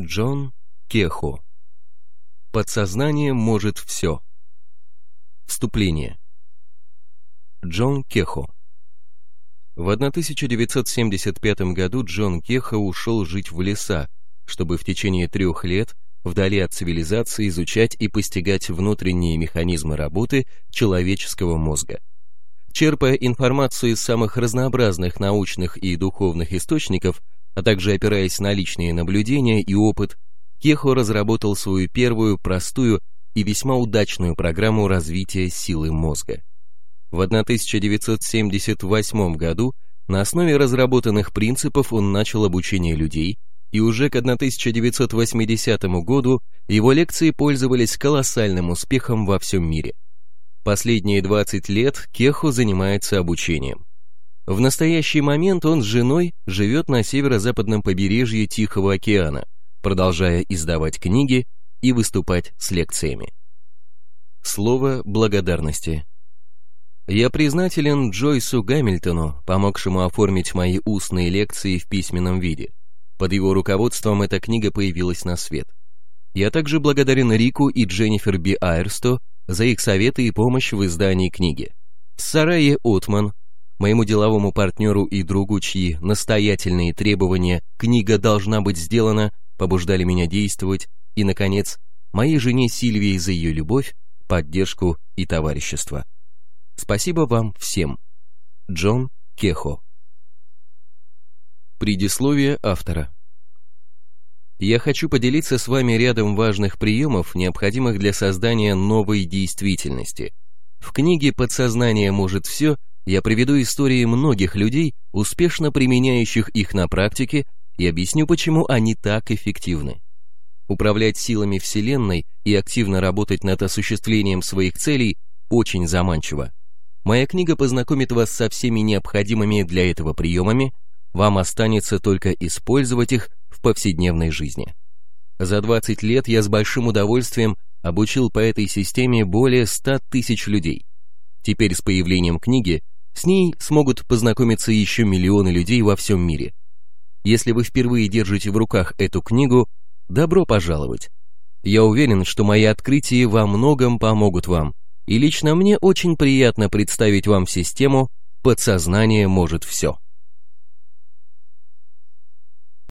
Джон Кехо. Подсознание может все. Вступление. Джон Кехо. В 1975 году Джон Кехо ушел жить в леса, чтобы в течение трех лет вдали от цивилизации изучать и постигать внутренние механизмы работы человеческого мозга. Черпая информацию из самых разнообразных научных и духовных источников, а также опираясь на личные наблюдения и опыт, Кехо разработал свою первую простую и весьма удачную программу развития силы мозга. В 1978 году на основе разработанных принципов он начал обучение людей, и уже к 1980 году его лекции пользовались колоссальным успехом во всем мире. Последние 20 лет Кехо занимается обучением. В настоящий момент он с женой живет на северо-западном побережье Тихого океана, продолжая издавать книги и выступать с лекциями. Слово благодарности. Я признателен Джойсу Гамильтону, помогшему оформить мои устные лекции в письменном виде. Под его руководством эта книга появилась на свет. Я также благодарен Рику и Дженнифер Би Айрсто за их советы и помощь в издании книги. Сарае Отман, моему деловому партнеру и другу, чьи настоятельные требования «книга должна быть сделана» побуждали меня действовать, и, наконец, моей жене Сильвии за ее любовь, поддержку и товарищество. Спасибо вам всем. Джон Кехо Предисловие автора Я хочу поделиться с вами рядом важных приемов, необходимых для создания новой действительности. В книге «Подсознание может все» я приведу истории многих людей, успешно применяющих их на практике, и объясню, почему они так эффективны. Управлять силами Вселенной и активно работать над осуществлением своих целей очень заманчиво. Моя книга познакомит вас со всеми необходимыми для этого приемами, вам останется только использовать их в повседневной жизни. За 20 лет я с большим удовольствием обучил по этой системе более 100 тысяч людей. Теперь с появлением книги с ней смогут познакомиться еще миллионы людей во всем мире. Если вы впервые держите в руках эту книгу, добро пожаловать. Я уверен, что мои открытия во многом помогут вам, и лично мне очень приятно представить вам систему «Подсознание может все».